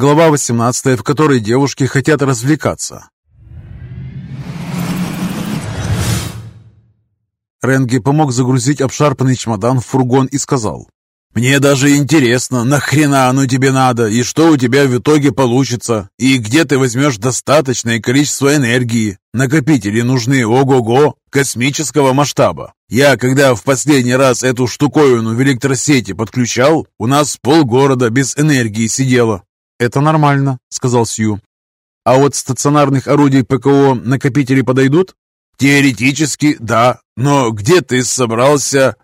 Глава 18, в которой девушки хотят развлекаться. Ренге помог загрузить обшарпанный чемодан в фургон и сказал. «Мне даже интересно, нахрена оно тебе надо, и что у тебя в итоге получится, и где ты возьмешь достаточное количество энергии. Накопители нужны ого-го, космического масштаба. Я, когда в последний раз эту штуковину в электросети подключал, у нас полгорода без энергии сидело». «Это нормально», — сказал Сью. «А от стационарных орудий ПКО накопители подойдут?» «Теоретически, да. Но где ты собрался?»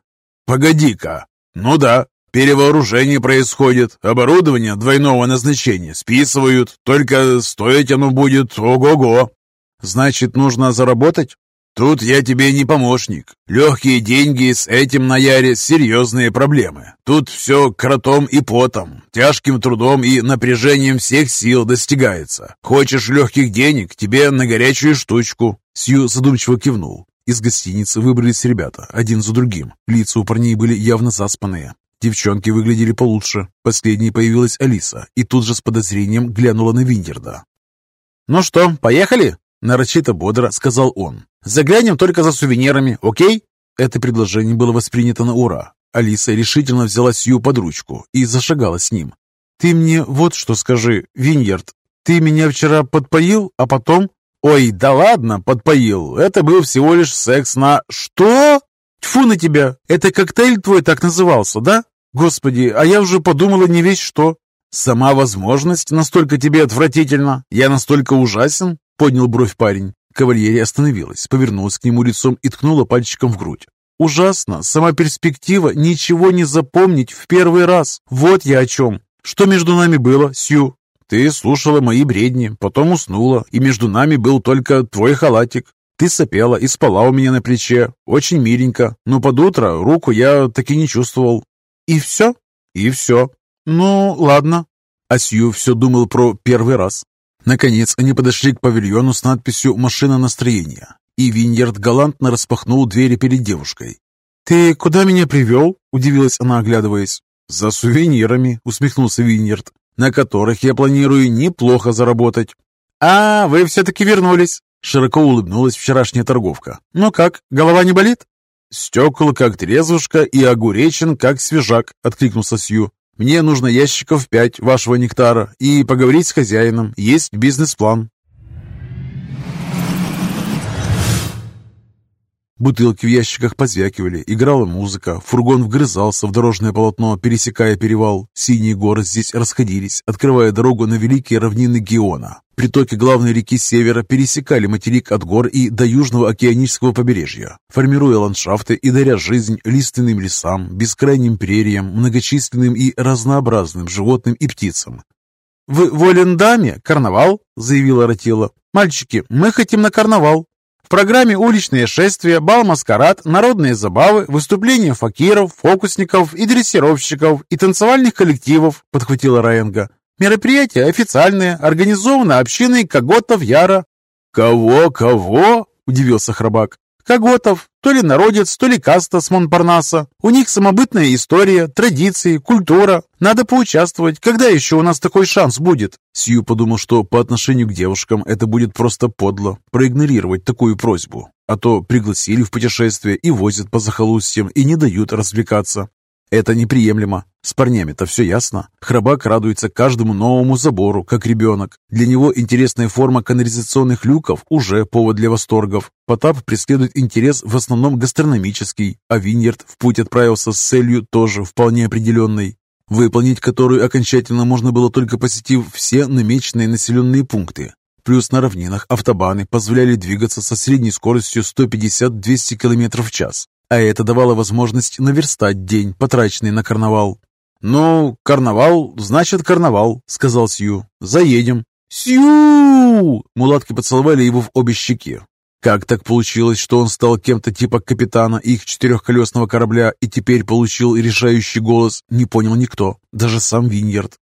«Погоди-ка. Ну да, перевооружение происходит. Оборудование двойного назначения списывают. Только стоить оно будет ого-го». «Значит, нужно заработать?» «Тут я тебе не помощник. Легкие деньги с этим на Яре серьезные проблемы. Тут все кротом и потом, тяжким трудом и напряжением всех сил достигается. Хочешь легких денег, тебе на горячую штучку». Сью задумчиво кивнул. Из гостиницы выбрались ребята, один за другим. Лица у парней были явно заспанные. Девчонки выглядели получше. Последней появилась Алиса и тут же с подозрением глянула на Виндерда. «Ну что, поехали?» Нарочито бодро сказал он. «Заглянем только за сувенирами, окей?» Это предложение было воспринято на ура. Алиса решительно взяла Сью под ручку и зашагала с ним. «Ты мне вот что скажи, Виньярд. Ты меня вчера подпоил, а потом...» «Ой, да ладно, подпоил. Это был всего лишь секс на...» «Что? Тьфу на тебя! Это коктейль твой так назывался, да? Господи, а я уже подумала не весь что. Сама возможность настолько тебе отвратительна? Я настолько ужасен? Поднял бровь парень. Кавальерия остановилась, повернулась к нему лицом и ткнула пальчиком в грудь. «Ужасно! Сама перспектива ничего не запомнить в первый раз. Вот я о чем. Что между нами было, Сью?» «Ты слушала мои бредни, потом уснула, и между нами был только твой халатик. Ты сопела и спала у меня на плече. Очень миленько. Но под утро руку я так и не чувствовал». «И все?» «И все». «Ну, ладно». А Сью все думал про первый раз. Наконец они подошли к павильону с надписью «Машина настроения», и Виньерд галантно распахнул двери перед девушкой. «Ты куда меня привел?» – удивилась она, оглядываясь. «За сувенирами», – усмехнулся Виньерд, «на которых я планирую неплохо заработать». «А, вы все-таки вернулись!» – широко улыбнулась вчерашняя торговка. «Ну как, голова не болит?» «Стекол как трезвушка и огуречен как свежак», – откликнулся Сью. Мне нужно ящиков пять вашего нектара и поговорить с хозяином. Есть бизнес-план». Бутылки в ящиках позвякивали, играла музыка, фургон вгрызался в дорожное полотно, пересекая перевал. Синие горы здесь расходились, открывая дорогу на великие равнины Геона. Притоки главной реки севера пересекали материк от гор и до южного океанического побережья, формируя ландшафты и даря жизнь лиственным лесам, бескрайним прериям, многочисленным и разнообразным животным и птицам. «В Волендаме карнавал», — заявила Ратила. «Мальчики, мы хотим на карнавал». В программе уличные шествия, бал-маскарад, народные забавы, выступления факиров, фокусников и дрессировщиков и танцевальных коллективов, подхватила Раенга. Мероприятие официальное, организовано общиной Коготов Яра. «Кого-кого?» – удивился Храбак. Коготов, то ли народец, то ли каста с Монпарнаса. У них самобытная история, традиции, культура. Надо поучаствовать. Когда еще у нас такой шанс будет?» Сью подумал, что по отношению к девушкам это будет просто подло, проигнорировать такую просьбу. А то пригласили в путешествие и возят по захолустьям и не дают развлекаться. Это неприемлемо. С парнями-то все ясно. Храбак радуется каждому новому забору, как ребенок. Для него интересная форма канализационных люков уже повод для восторгов. Потап преследует интерес в основном гастрономический, а Виньерд в путь отправился с целью тоже вполне определенной, выполнить которую окончательно можно было только посетив все намеченные населенные пункты. Плюс на равнинах автобаны позволяли двигаться со средней скоростью 150-200 км в час, а это давало возможность наверстать день, потраченный на карнавал. «Ну, карнавал, значит карнавал», — сказал Сью. «Заедем». «Сью!» Мулатки поцеловали его в обе щеки. Как так получилось, что он стал кем-то типа капитана их четырехколесного корабля и теперь получил решающий голос, не понял никто, даже сам Виньерд.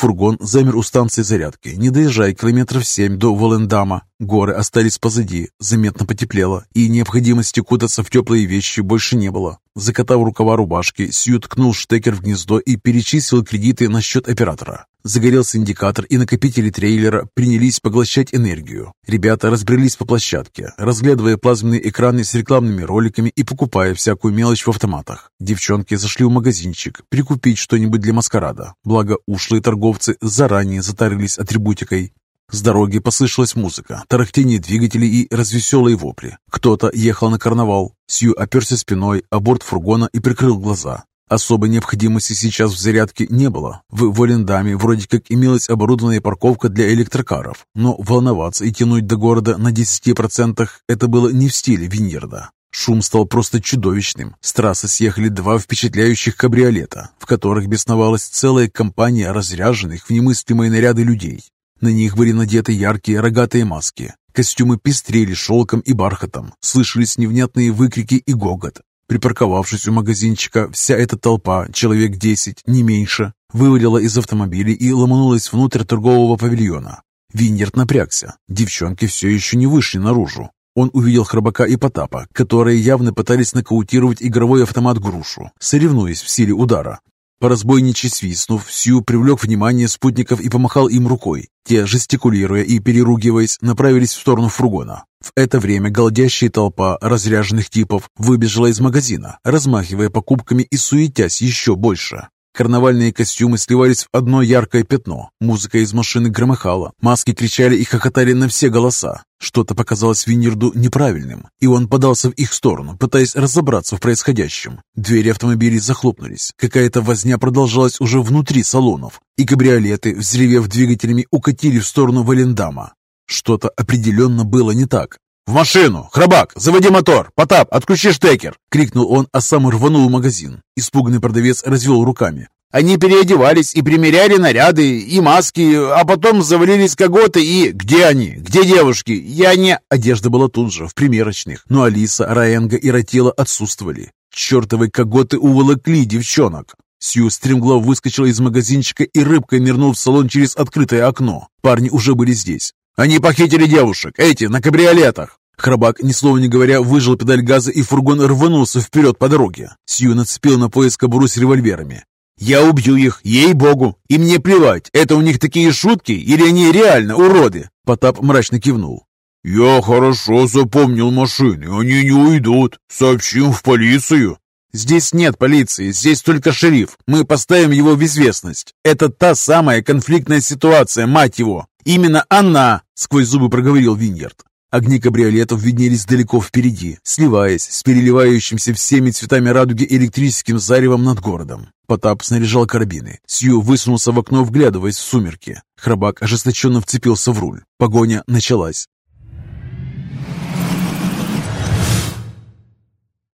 Фургон замер у станции зарядки, не доезжая километров семь до Волендама. Горы остались позади, заметно потеплело, и необходимости кутаться в теплые вещи больше не было. Закатав рукава рубашки, Сью ткнул штекер в гнездо и перечислил кредиты на счет оператора. Загорелся индикатор, и накопители трейлера принялись поглощать энергию. Ребята разбрелись по площадке, разглядывая плазменные экраны с рекламными роликами и покупая всякую мелочь в автоматах. Девчонки зашли в магазинчик прикупить что-нибудь для маскарада. Благо, ушлые торговцы заранее затарились атрибутикой. С дороги послышалась музыка, тарахтение двигателей и развеселые вопли. Кто-то ехал на карнавал. Сью оперся спиной о борт фургона и прикрыл глаза. Особой необходимости сейчас в зарядке не было. В Волендаме вроде как имелась оборудованная парковка для электрокаров, но волноваться и тянуть до города на 10% это было не в стиле Виньерда. Шум стал просто чудовищным. С трассы съехали два впечатляющих кабриолета, в которых бесновалась целая компания разряженных в немыслимые наряды людей. На них были надеты яркие рогатые маски. Костюмы пестрели шелком и бархатом, слышались невнятные выкрики и гогот. Припарковавшись у магазинчика, вся эта толпа, человек десять, не меньше, вывалила из автомобиля и ломанулась внутрь торгового павильона. Виньерд напрягся. Девчонки все еще не вышли наружу. Он увидел Храбака и Потапа, которые явно пытались нокаутировать игровой автомат грушу, соревнуясь в силе удара. Поразбойничий свистнув, Сью привлек внимание спутников и помахал им рукой. Те, жестикулируя и переругиваясь, направились в сторону фургона. В это время голдящая толпа разряженных типов выбежала из магазина, размахивая покупками и суетясь еще больше. Карнавальные костюмы сливались в одно яркое пятно. Музыка из машины громыхала, маски кричали и хохотали на все голоса. Что-то показалось Винерду неправильным, и он подался в их сторону, пытаясь разобраться в происходящем. Двери автомобилей захлопнулись. Какая-то возня продолжалась уже внутри салонов, и кабриолеты, взревев двигателями, укатили в сторону Валендама. Что-то определенно было не так. «В машину! Храбак, заводи мотор! Потап, отключи штекер!» — крикнул он, а сам рванул в магазин. Испуганный продавец развел руками. Они переодевались и примеряли наряды и маски, а потом завалились коготы и... Где они? Где девушки? Я не... Одежда была тут же, в примерочных, но Алиса, Раенга и Ратила отсутствовали. Чертовы коготы уволокли девчонок. Сью стремглав выскочила из магазинчика и рыбкой нырнул в салон через открытое окно. Парни уже были здесь. «Они похитили девушек! Эти, на кабриолетах!» Храбак, ни слова не говоря, выжил педаль газа, и фургон рванулся вперед по дороге. Сью нацепил на пояс кобуру с револьверами. «Я убью их, ей-богу! И мне плевать, это у них такие шутки или они реально уроды?» Потап мрачно кивнул. «Я хорошо запомнил машины, они не уйдут. Сообщим в полицию». «Здесь нет полиции, здесь только шериф. Мы поставим его в известность. Это та самая конфликтная ситуация, мать его. Именно она!» — сквозь зубы проговорил Виньерд. Огни кабриолетов виднелись далеко впереди, сливаясь с переливающимся всеми цветами радуги электрическим заревом над городом. Потап снаряжал карабины. Сью высунулся в окно, вглядываясь в сумерки. Храбак ожесточенно вцепился в руль. Погоня началась.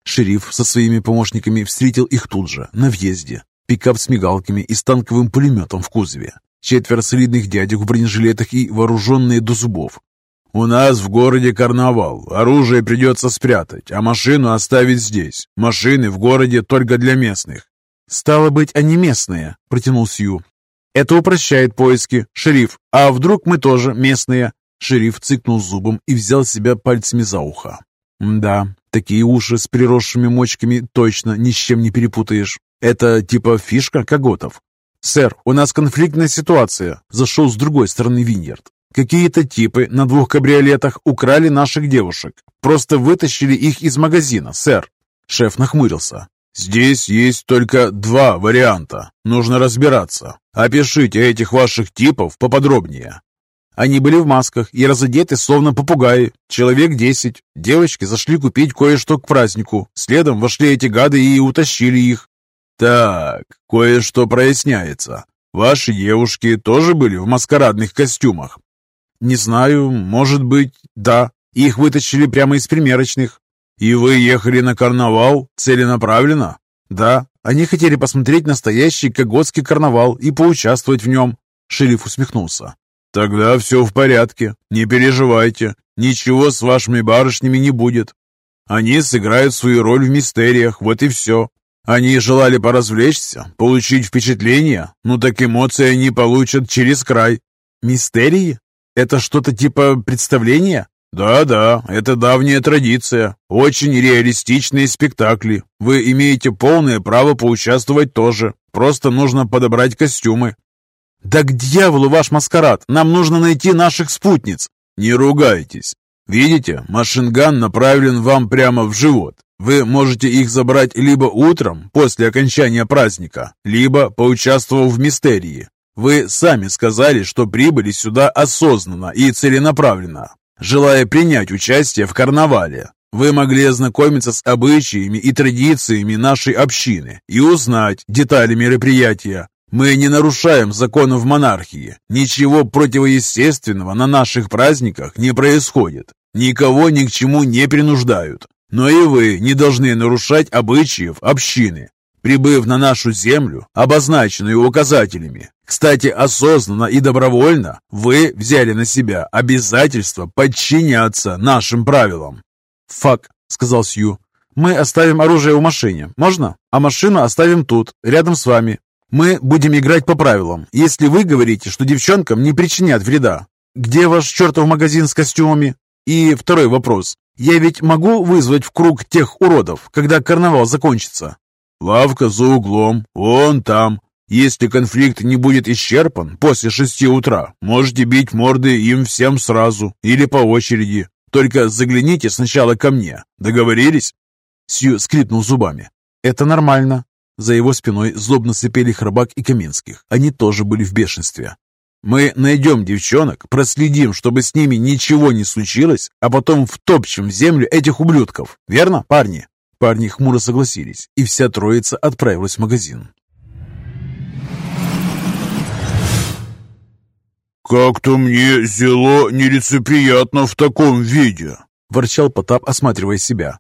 Шериф со своими помощниками встретил их тут же, на въезде. Пикап с мигалками и с танковым пулеметом в кузове. Четверо солидных дядек в бронежилетах и вооруженные до зубов. «У нас в городе карнавал. Оружие придется спрятать, а машину оставить здесь. Машины в городе только для местных». «Стало быть, они местные», — протянул Сью. «Это упрощает поиски. Шериф, а вдруг мы тоже местные?» Шериф цыкнул зубом и взял себя пальцами за ухо. «Да, такие уши с приросшими мочками точно ни с чем не перепутаешь. Это типа фишка коготов». «Сэр, у нас конфликтная ситуация», — зашел с другой стороны Виньерд. Какие-то типы на двух кабриолетах украли наших девушек. Просто вытащили их из магазина, сэр. Шеф нахмурился. «Здесь есть только два варианта. Нужно разбираться. Опишите этих ваших типов поподробнее». Они были в масках и разодеты словно попугаи. Человек десять. Девочки зашли купить кое-что к празднику. Следом вошли эти гады и утащили их. «Так, кое-что проясняется. Ваши девушки тоже были в маскарадных костюмах?» «Не знаю, может быть, да. Их вытащили прямо из примерочных». «И вы ехали на карнавал целенаправленно?» «Да. Они хотели посмотреть настоящий Коготский карнавал и поучаствовать в нем». Шериф усмехнулся. «Тогда все в порядке. Не переживайте. Ничего с вашими барышнями не будет. Они сыграют свою роль в мистериях, вот и все. Они желали поразвлечься, получить впечатление, ну так эмоции они получат через край. Мистерии? Это что-то типа представления? «Да-да, это давняя традиция. Очень реалистичные спектакли. Вы имеете полное право поучаствовать тоже. Просто нужно подобрать костюмы». «Да к дьяволу ваш маскарад! Нам нужно найти наших спутниц!» «Не ругайтесь. Видите, машинган направлен вам прямо в живот. Вы можете их забрать либо утром, после окончания праздника, либо поучаствовав в мистерии. Вы сами сказали, что прибыли сюда осознанно и целенаправленно желая принять участие в карнавале. Вы могли ознакомиться с обычаями и традициями нашей общины и узнать детали мероприятия. Мы не нарушаем законов монархии. Ничего противоестественного на наших праздниках не происходит. Никого ни к чему не принуждают. Но и вы не должны нарушать обычаев общины, прибыв на нашу землю, обозначенную указателями. Кстати, осознанно и добровольно вы взяли на себя обязательство подчиняться нашим правилам. «Фак», — сказал Сью. «Мы оставим оружие в машине. Можно? А машину оставим тут, рядом с вами. Мы будем играть по правилам, если вы говорите, что девчонкам не причинят вреда. Где ваш чертов магазин с костюмами? И второй вопрос. Я ведь могу вызвать в круг тех уродов, когда карнавал закончится?» «Лавка за углом, вон там. Если конфликт не будет исчерпан после шести утра, можете бить морды им всем сразу или по очереди. Только загляните сначала ко мне. Договорились?» Сью скрипнул зубами. «Это нормально». За его спиной злобно сыпели Храбак и Каменских. Они тоже были в бешенстве. «Мы найдем девчонок, проследим, чтобы с ними ничего не случилось, а потом втопчем в землю этих ублюдков. Верно, парни?» Парни хмуро согласились, и вся троица отправилась в магазин. «Как-то мне зело нелицеприятно в таком виде», – ворчал Потап, осматривая себя.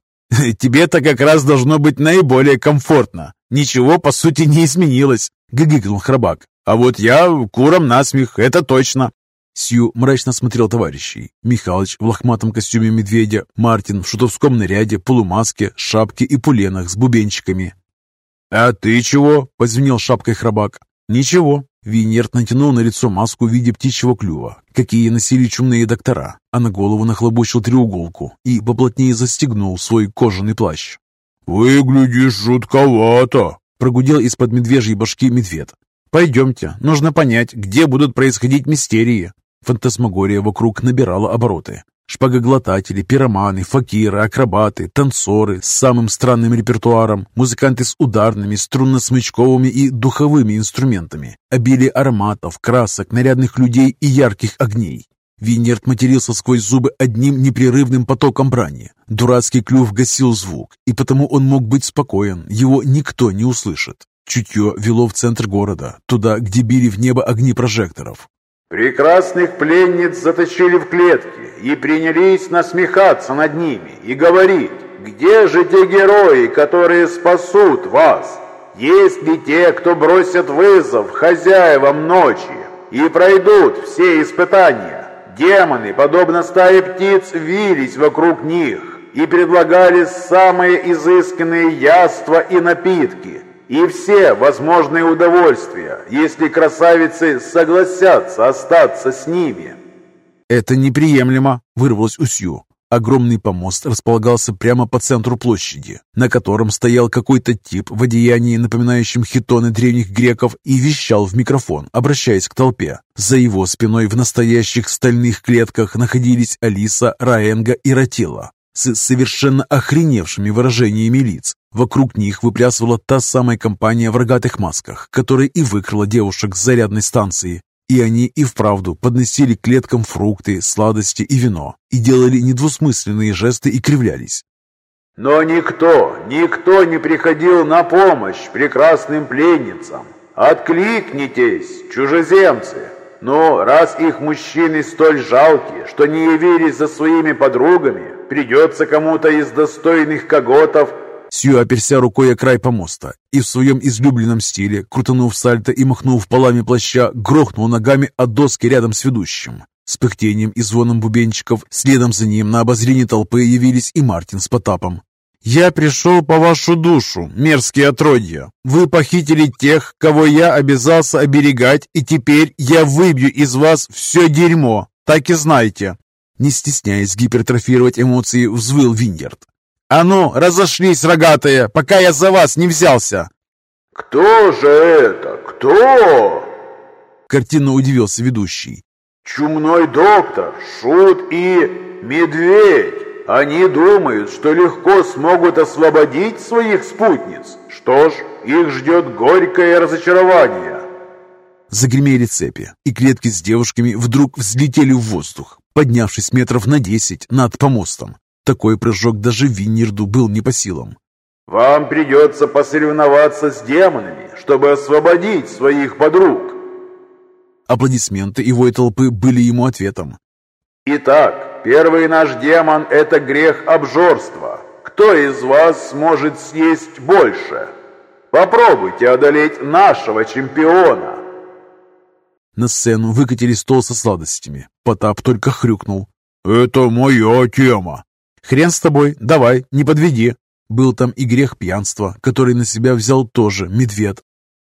«Тебе-то как раз должно быть наиболее комфортно. Ничего, по сути, не изменилось», – гыгыкнул Храбак. «А вот я куром насмех, это точно. Сью мрачно смотрел товарищей. Михалыч в лохматом костюме медведя, Мартин в шутовском наряде, полумаске, шапке и пуленах с бубенчиками. «А ты чего?» — позвенел шапкой храбак. «Ничего». Винерт натянул на лицо маску в виде птичьего клюва, какие носили чумные доктора, а на голову нахлобучил треуголку и поплотнее застегнул свой кожаный плащ. «Выглядишь жутковато!» — прогудел из-под медвежьей башки медведь. «Пойдемте, нужно понять, где будут происходить мистерии». Фантасмагория вокруг набирала обороты. Шпагоглотатели, пироманы, факиры, акробаты, танцоры с самым странным репертуаром, музыканты с ударными, струнно-смычковыми и духовыми инструментами, обилие ароматов, красок, нарядных людей и ярких огней. Винерт матерился сквозь зубы одним непрерывным потоком брани. Дурацкий клюв гасил звук, и потому он мог быть спокоен, его никто не услышит. Чутье вело в центр города, туда, где били в небо огни прожекторов. Прекрасных пленниц затащили в клетки и принялись насмехаться над ними и говорить, где же те герои, которые спасут вас? Есть ли те, кто бросят вызов хозяевам ночи и пройдут все испытания? Демоны, подобно стае птиц, вились вокруг них и предлагали самые изысканные яства и напитки – и все возможные удовольствия, если красавицы согласятся остаться с ними. «Это неприемлемо», — вырвалось у. Огромный помост располагался прямо по центру площади, на котором стоял какой-то тип в одеянии, напоминающем хитоны древних греков, и вещал в микрофон, обращаясь к толпе. За его спиной в настоящих стальных клетках находились Алиса, Раенга и Ратила с совершенно охреневшими выражениями лиц. Вокруг них выплясывала та самая компания в рогатых масках, которая и выкрала девушек с зарядной станции. И они и вправду подносили клеткам фрукты, сладости и вино, и делали недвусмысленные жесты и кривлялись. Но никто, никто не приходил на помощь прекрасным пленницам. Откликнитесь, чужеземцы! Но раз их мужчины столь жалки, что не явились за своими подругами, придется кому-то из достойных коготов Сью оперся рукой о край помоста и в своем излюбленном стиле, крутанув сальто и махнув полами плаща, грохнул ногами от доски рядом с ведущим. С пыхтением и звоном бубенчиков следом за ним на обозрение толпы явились и Мартин с Потапом. «Я пришел по вашу душу, мерзкие отродья. Вы похитили тех, кого я обязался оберегать, и теперь я выбью из вас все дерьмо. Так и знайте». Не стесняясь гипертрофировать эмоции, взвыл Виньерд. «А ну, разошлись, рогатые, пока я за вас не взялся!» «Кто же это? Кто?» Картинно удивился ведущий. «Чумной доктор, Шут и Медведь. Они думают, что легко смогут освободить своих спутниц. Что ж, их ждет горькое разочарование». Загремели цепи, и клетки с девушками вдруг взлетели в воздух, поднявшись метров на десять над помостом. Такой прыжок даже Виннерду был не по силам. «Вам придется посоревноваться с демонами, чтобы освободить своих подруг!» Аплодисменты его и толпы были ему ответом. «Итак, первый наш демон – это грех обжорства. Кто из вас сможет съесть больше? Попробуйте одолеть нашего чемпиона!» На сцену выкатили стол со сладостями. Потап только хрюкнул. «Это моя тема!» «Хрен с тобой, давай, не подведи!» Был там и грех пьянства, который на себя взял тоже медведь.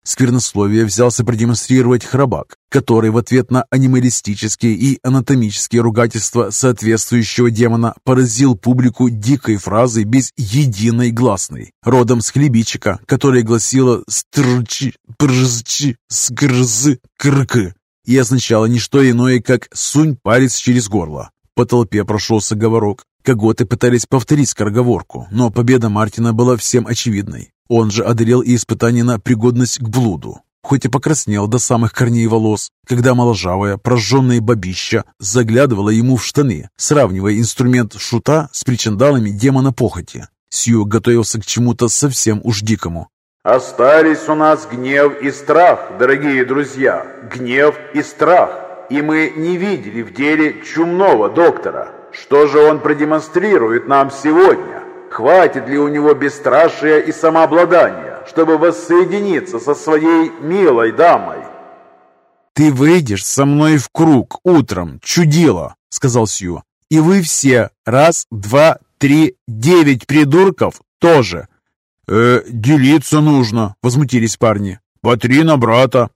Сквернословие взялся продемонстрировать храбак, который в ответ на анималистические и анатомические ругательства соответствующего демона поразил публику дикой фразой без единой гласной, родом с хлебичика, которая гласила «стрчи, пржчи, скрзы, крк» и означала не что иное, как «сунь палец через горло». По толпе прошелся говорок. Коготы пытались повторить скороговорку, но победа Мартина была всем очевидной. Он же одолел и испытание на пригодность к блуду, хоть и покраснел до самых корней волос, когда моложавая, прожженная бабища заглядывала ему в штаны, сравнивая инструмент шута с причиндалами демона похоти. Сью готовился к чему-то совсем уж дикому. «Остались у нас гнев и страх, дорогие друзья, гнев и страх, и мы не видели в деле чумного доктора». Что же он продемонстрирует нам сегодня? Хватит ли у него бесстрашия и самообладания, чтобы воссоединиться со своей милой дамой? «Ты выйдешь со мной в круг утром, чудило», — сказал Сью. «И вы все, раз, два, три, девять придурков тоже». «Э, делиться нужно», — возмутились парни. «По три на брата».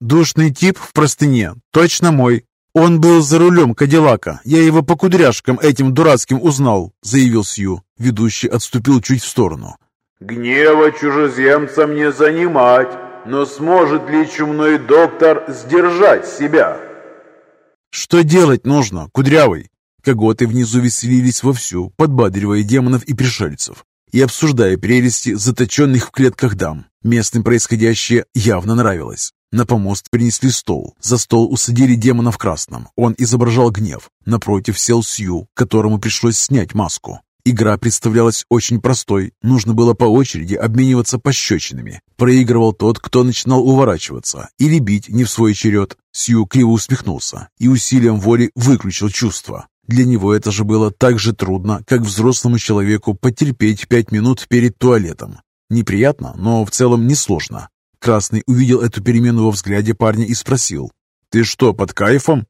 «Душный тип в простыне, точно мой. «Он был за рулем Кадиллака. Я его по кудряшкам этим дурацким узнал», — заявил Сью. Ведущий отступил чуть в сторону. «Гнева чужеземцам не занимать, но сможет ли чумной доктор сдержать себя?» «Что делать нужно, кудрявый?» Коготы внизу веселились вовсю, подбадривая демонов и пришельцев и обсуждая прелести заточенных в клетках дам. Местным происходящее явно нравилось. На помост принесли стол. За стол усадили демона в красном. Он изображал гнев. Напротив сел Сью, которому пришлось снять маску. Игра представлялась очень простой. Нужно было по очереди обмениваться пощечинами. Проигрывал тот, кто начинал уворачиваться, или бить не в свой черед. Сью криво усмехнулся и усилием воли выключил чувство. Для него это же было так же трудно, как взрослому человеку потерпеть пять минут перед туалетом. Неприятно, но в целом несложно. Красный увидел эту перемену во взгляде парня и спросил. «Ты что, под кайфом?»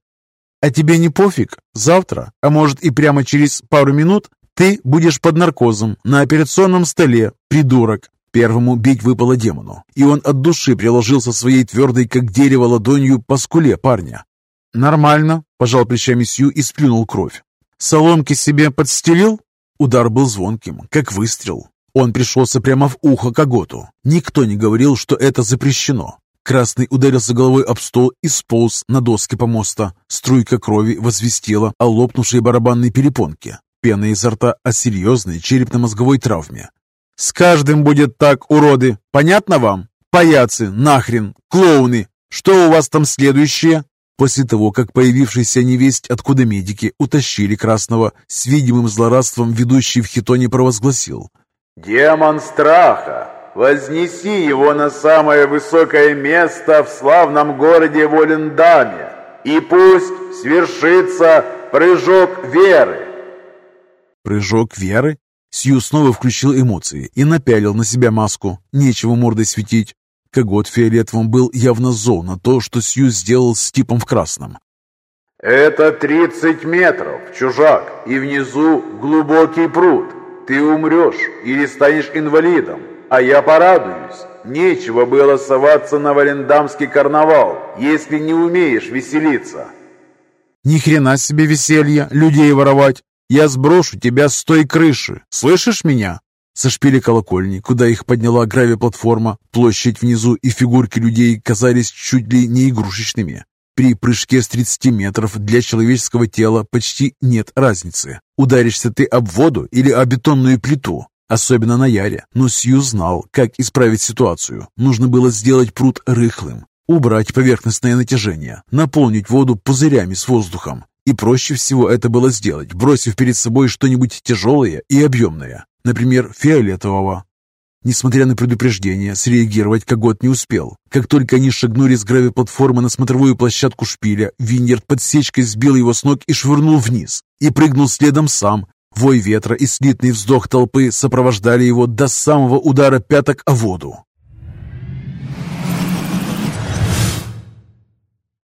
«А тебе не пофиг? Завтра, а может и прямо через пару минут, ты будешь под наркозом на операционном столе, придурок!» Первому бить выпало демону, и он от души приложился своей твердой, как дерево, ладонью по скуле парня. «Нормально», – пожал плечами Сью и сплюнул кровь. «Соломки себе подстелил?» Удар был звонким, как выстрел. Он пришелся прямо в ухо Коготу. Никто не говорил, что это запрещено. Красный ударился головой об стол и сполз на доски помоста. Струйка крови возвестила о лопнувшей барабанной перепонке. Пена изо рта о серьезной черепно-мозговой травме. «С каждым будет так, уроды! Понятно вам? Паяцы, нахрен, клоуны! Что у вас там следующее?» После того, как появившийся невесть, откуда медики утащили Красного, с видимым злорадством ведущий в хитоне провозгласил. «Демон страха, вознеси его на самое высокое место в славном городе Волендаме, и пусть свершится прыжок веры!» «Прыжок веры?» Сью снова включил эмоции и напялил на себя маску. Нечего мордой светить. Когот фиолетовым был явно зол на то, что Сью сделал с типом в красном. «Это тридцать метров, чужак, и внизу глубокий пруд. Ты умрешь или станешь инвалидом, а я порадуюсь. Нечего было соваться на Валендамский карнавал, если не умеешь веселиться. Ни хрена себе веселье, людей воровать. Я сброшу тебя с той крыши. Слышишь меня? Со шпиля колокольни, куда их подняла гравиплатформа, площадь внизу и фигурки людей казались чуть ли не игрушечными. При прыжке с 30 метров для человеческого тела почти нет разницы. Ударишься ты об воду или о бетонную плиту. Особенно на Яре. Но Сью знал, как исправить ситуацию. Нужно было сделать пруд рыхлым, убрать поверхностное натяжение, наполнить воду пузырями с воздухом. И проще всего это было сделать, бросив перед собой что-нибудь тяжелое и объемное, например, фиолетового. Несмотря на предупреждение, среагировать Когот не успел. Как только они шагнули с гравиплатформы на смотровую площадку шпиля, Виньерд подсечкой сбил его с ног и швырнул вниз. И прыгнул следом сам. Вой ветра и слитный вздох толпы сопровождали его до самого удара пяток о воду.